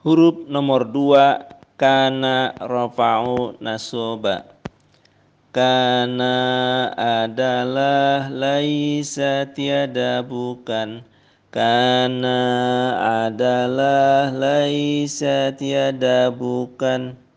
Huruf nomor dua kana rafa'u nasoba. Kana adalah laisa tiada bukan. Kana adalah laisa tiada bukan.